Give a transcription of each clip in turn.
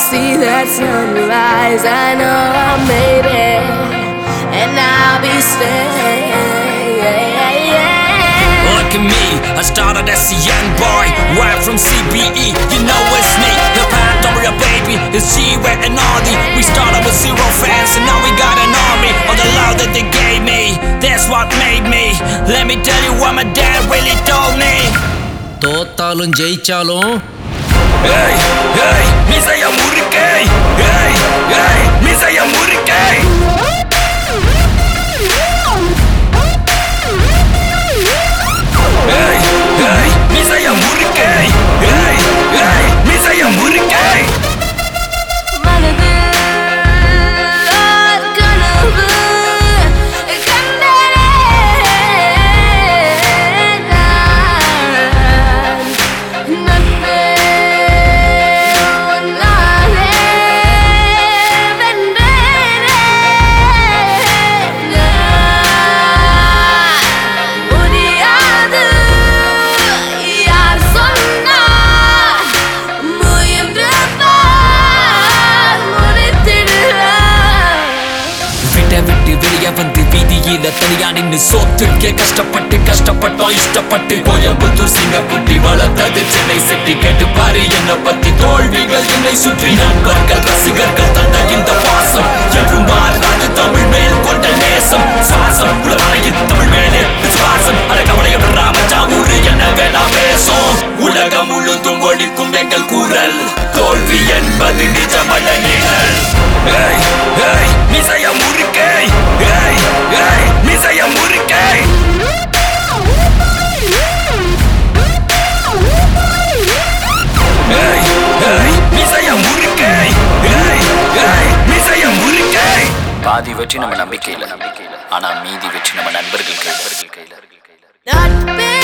see that sunrise. I know I made it, and I'll be staying. Look at me, I started as a young boy, right from CBE. You know it's me, the pan, don't worry, baby. It's G-Way and Audi. We started with zero fans, and now we got an army. All the love that they gave me, that's what made me. Let me tell you what my dad really told me. தோத்தாலும் ஜெயிச்சாலும் Hey, ஏய் மிசைய முறுக்கே ஏய் ஏய் மிசைய முறுக்கே வந்து தனியா நின்னு சோத்துக்கே கஷ்டப்பட்டு கஷ்டப்பட்டோம் இஷ்டப்பட்டு. கோயம்புத்தூர் சிங்கக்குட்டி வளர்த்தது சென்னை சிட்டி கேட்டு பாரு என்ன பத்தி தோல்விகள் என்னை சுற்றி. நண்பர்கள் ரசிகர்கள் தந்த இந்த பாசம். என்றும் மாறாது தமிழ் மேல் கொண்ட நேசம். சுவாசம் உலகாயின் தமிழ் மேலே விசுவாசம். அடக்கவடைய ராமஜாமூரு என்ன வேணா பேசும். உலகம் முழுதும் ஒழிக்கும் எங்கள் கூறல் தோல்வி என்பது நிஜமல்ல நிழல். Hey, hey பாதி வெற்றி நம்ம நம்பிக்கையில். ஆனா மீதி வெற்றி நம்ம நண்பர்கள் கையில். நண்பர்கள் நீயும்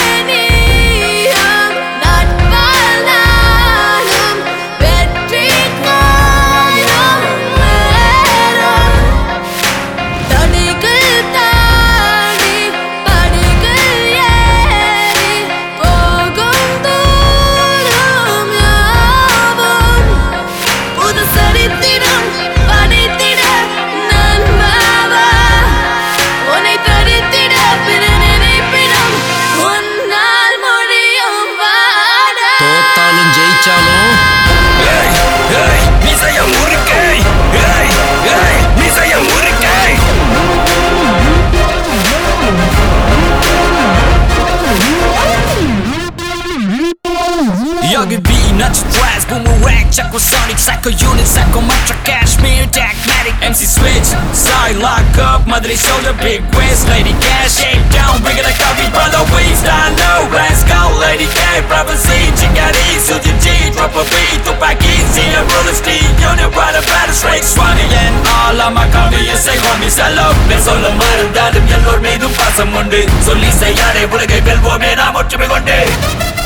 Psycho sonic, psycho unit, psycho mantra, cashmere, dagmatic MC switch, side lock up, mother shoulder, big quiz, lady cash, shake down, bring Gonna copy, brother, we stand no let's go, lady K, prophecy, chickadee, suji G, drop a beat, two pack in, see a roller ski, unit, brother, battle, straight, swanny, and all of my coffee, you say, homie, sell up, let's all the mind, that if you're Lord, me do pass a Monday, so Lisa, yare, bulagay, bilbo, me, na, mochi, me, gonday.